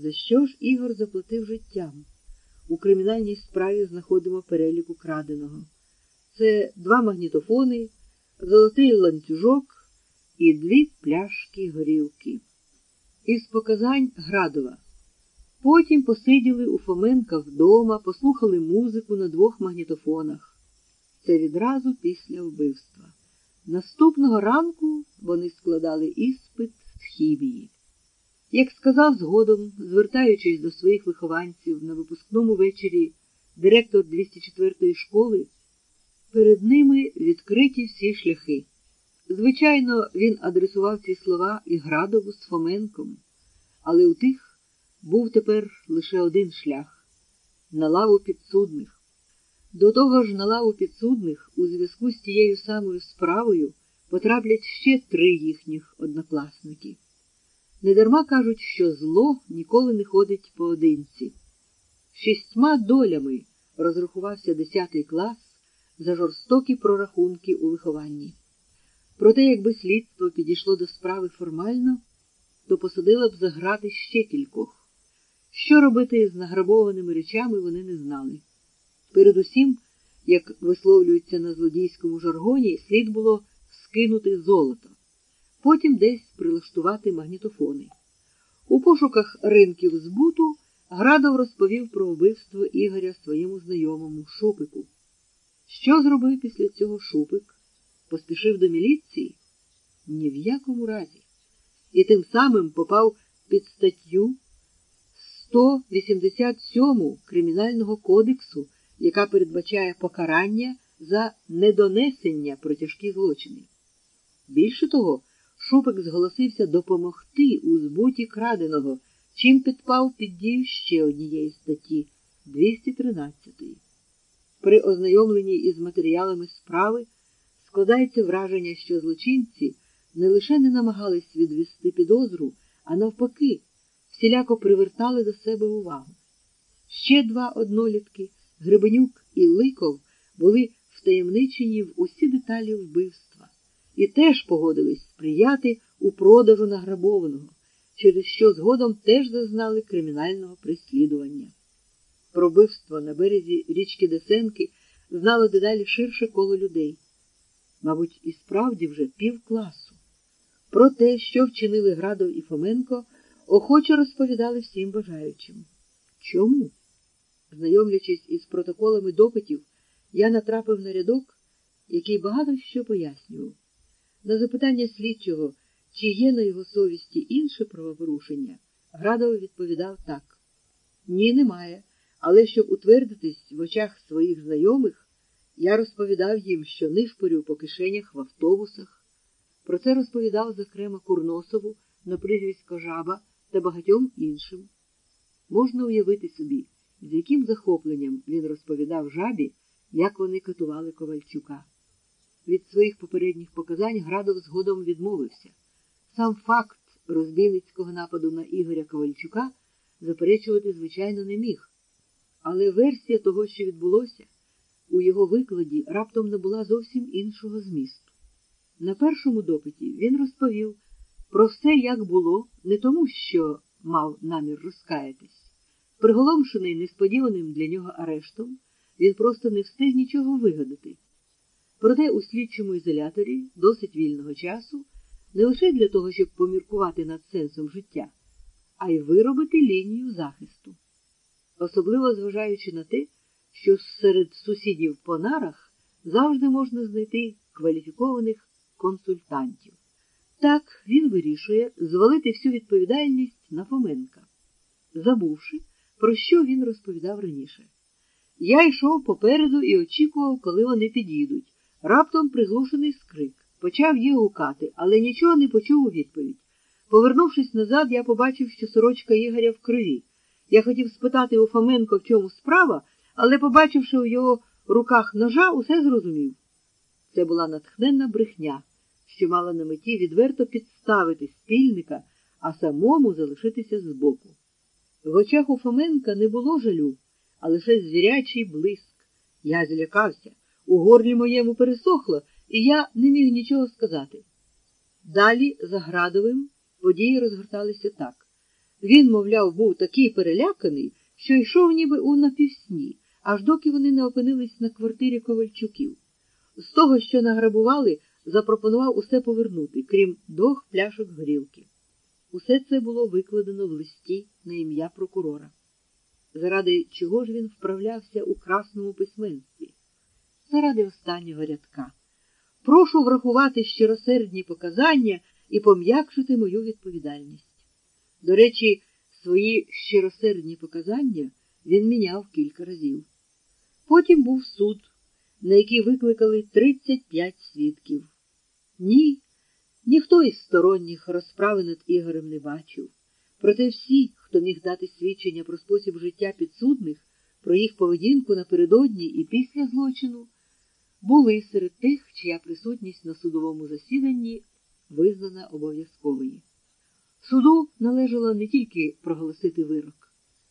За що ж Ігор заплатив життям? У кримінальній справі знаходимо перелік украденого. Це два магнітофони, золотий ланцюжок і дві пляшки горілки. Із показань Градова. Потім посиділи у Фоменка вдома, послухали музику на двох магнітофонах. Це відразу після вбивства. Наступного ранку вони складали іспит з хімії. Як сказав згодом, звертаючись до своїх вихованців на випускному вечорі директор 204-ї школи, перед ними відкриті всі шляхи. Звичайно, він адресував ці слова і Градову з Фоменком, але у тих був тепер лише один шлях на лаву підсудних. До того ж, на лаву підсудних у зв'язку з тією самою справою потраплять ще три їхніх однокласники. Недарма кажуть, що зло ніколи не ходить поодинці. Шістьма долями розрахувався десятий клас за жорстокі прорахунки у вихованні. Проте, якби слідство підійшло до справи формально, то посадило б заграти ще кількох. Що робити з награбованими речами, вони не знали. Передусім, як висловлюється на злодійському жаргоні, слід було скинути золото, потім десь прилаштувати магнітофони. У пошуках ринків збуту Градов розповів про вбивство Ігоря своєму знайомому Шупику. Що зробив після цього Шупик? Поспішив до міліції? Ні в якому разі. І тим самим попав під статтю 187 Кримінального кодексу, яка передбачає покарання за недонесення про тяжкі злочини. Більше того, Шупик зголосився допомогти у збуті краденого, чим підпав під дію ще однієї статті 213. При ознайомленні із матеріалами справи складається враження, що злочинці не лише не намагались відвести підозру, а навпаки, всіляко привертали до себе увагу. Ще два однолітки, Гребенюк і Ликов, були втаємничені в усі деталі вбивства і теж погодились сприяти у продажу награбованого, через що згодом теж зазнали кримінального переслідування. Про вбивство на березі річки Десенки знало дедалі ширше коло людей, мабуть, і справді вже пів класу. Про те, що вчинили Градов і Фоменко, охоче розповідали всім бажаючим. Чому? Знайомлячись із протоколами допитів, я натрапив на рядок, який багато що пояснював. На запитання слідчого, чи є на його совісті інше правопорушення, Градов відповідав так: Ні, немає. Але щоб утвердитись в очах своїх знайомих, я розповідав їм, що нишпорю по кишенях в автобусах. Про це розповідав, зокрема, Курносову на прізвисько жаба та багатьом іншим. Можна уявити собі, з яким захопленням він розповідав жабі, як вони катували Ковальчука. Від своїх попередніх показань Градов згодом відмовився. Сам факт розбійницького нападу на Ігоря Ковальчука заперечувати, звичайно, не міг. Але версія того, що відбулося, у його викладі раптом набула зовсім іншого змісту. На першому допиті він розповів про все, як було, не тому, що мав намір розкаятись. Приголомшений несподіваним для нього арештом, він просто не встиг нічого вигадати. Проте у слідчому ізоляторі досить вільного часу не лише для того, щоб поміркувати над сенсом життя, а й виробити лінію захисту. Особливо зважаючи на те, що серед сусідів по нарах завжди можна знайти кваліфікованих консультантів. Так він вирішує звалити всю відповідальність на Фоменка, забувши, про що він розповідав раніше. Я йшов попереду і очікував, коли вони підійдуть. Раптом приглушений скрик, почав їх гукати, але нічого не почув у відповідь. Повернувшись назад, я побачив, що сорочка Ігоря в крові. Я хотів спитати у Фоменко, в чому справа, але, побачивши у його руках ножа, усе зрозумів. Це була натхненна брехня, що мала на меті відверто підставити спільника, а самому залишитися збоку. В очах у Фоменка не було жалю, а лише звірячий блиск. Я злякався. У горлі моєму пересохло, і я не міг нічого сказати. Далі, за Градовим, події розгорталися так. Він, мовляв, був такий переляканий, що йшов ніби у напівсні, аж доки вони не опинились на квартирі Ковальчуків. З того, що награбували, запропонував усе повернути, крім двох пляшок горілки. Усе це було викладено в листі на ім'я прокурора. Заради чого ж він вправлявся у красному письменстві? Заради останнього рядка. Прошу врахувати щиросердні показання і пом'якшити мою відповідальність. До речі, свої щиросердні показання він міняв кілька разів. Потім був суд, на який викликали 35 свідків. Ні, ніхто із сторонніх розправи над Ігорем не бачив. Проте всі, хто міг дати свідчення про спосіб життя підсудних, про їх поведінку напередодні і після злочину, були серед тих, чия присутність на судовому засіданні визнана обов'язковою. Суду належало не тільки проголосити вирок,